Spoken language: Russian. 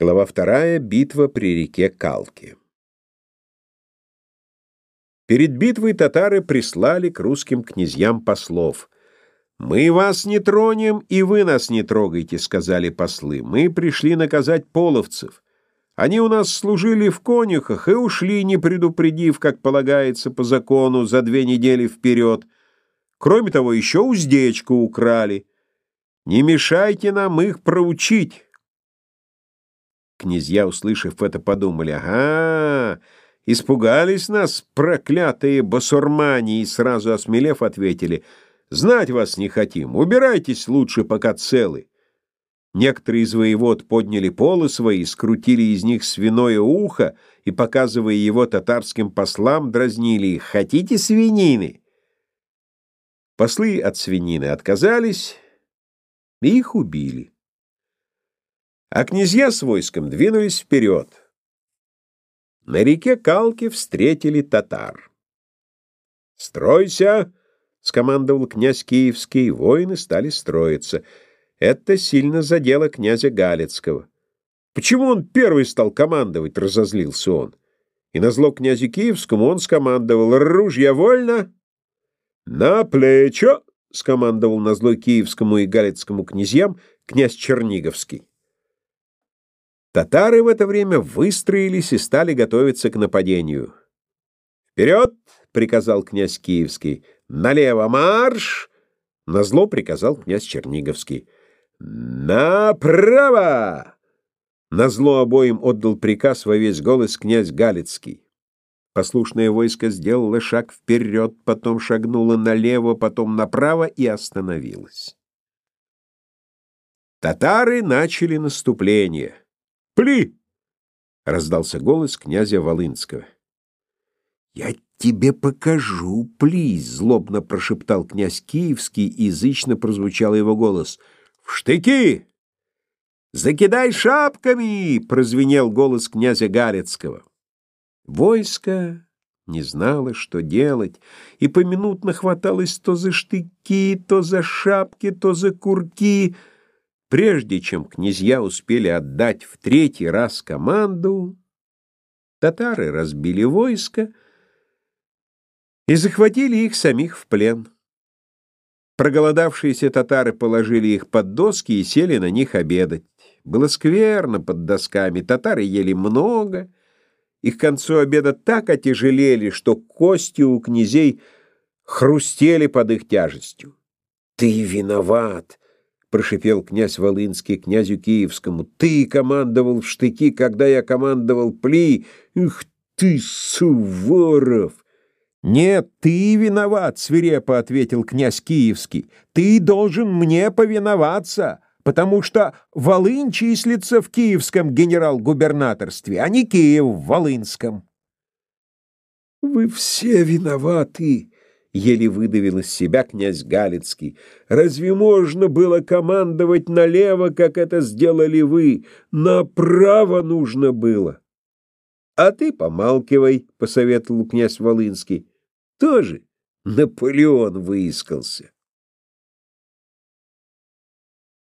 Глава вторая. Битва при реке Калки. Перед битвой татары прислали к русским князьям послов. «Мы вас не тронем, и вы нас не трогайте», — сказали послы. «Мы пришли наказать половцев. Они у нас служили в конюхах и ушли, не предупредив, как полагается по закону, за две недели вперед. Кроме того, еще уздечку украли. Не мешайте нам их проучить». Князья, услышав это, подумали, «Ага, испугались нас, проклятые басурмане!» И сразу осмелев ответили, «Знать вас не хотим, убирайтесь лучше, пока целы». Некоторые из воевод подняли полы свои, скрутили из них свиное ухо и, показывая его татарским послам, дразнили их, «Хотите свинины?» Послы от свинины отказались, и их убили а князья с войском двинулись вперед. На реке Калки встретили татар. «Стройся!» — скомандовал князь Киевский, воины стали строиться. Это сильно задело князя Галицкого. Почему он первый стал командовать, разозлился он. И назло князю Киевскому он скомандовал «Ружья вольно!» «На плечо!» — скомандовал назло Киевскому и Галицкому князьям князь Черниговский. Татары в это время выстроились и стали готовиться к нападению. «Вперед!» — приказал князь Киевский. «Налево марш!» — назло приказал князь Черниговский. «Направо!» Назло обоим отдал приказ во весь голос князь Галицкий. Послушное войско сделало шаг вперед, потом шагнуло налево, потом направо и остановилось. Татары начали наступление. Пли! раздался голос князя Волынского. Я тебе покажу, пли! злобно прошептал князь Киевский, и язычно прозвучал его голос. В штыки! Закидай шапками! прозвенел голос князя Галицкого. Войско не знало, что делать, и поминутно хваталось то за штыки, то за шапки, то за курки — Прежде чем князья успели отдать в третий раз команду, татары разбили войско и захватили их самих в плен. Проголодавшиеся татары положили их под доски и сели на них обедать. Было скверно под досками, татары ели много, и к концу обеда так отяжелели, что кости у князей хрустели под их тяжестью. «Ты виноват!» — прошипел князь Волынский князю Киевскому. «Ты командовал в штыки, когда я командовал пли! Ух ты, Суворов!» «Нет, ты виноват!» — свирепо ответил князь Киевский. «Ты должен мне повиноваться, потому что Волынь числится в киевском генерал-губернаторстве, а не Киев в Волынском». «Вы все виноваты!» Еле выдавил из себя князь Галицкий. Разве можно было командовать налево, как это сделали вы? Направо нужно было. А ты помалкивай, посоветовал князь Волынский. Тоже Наполеон выискался.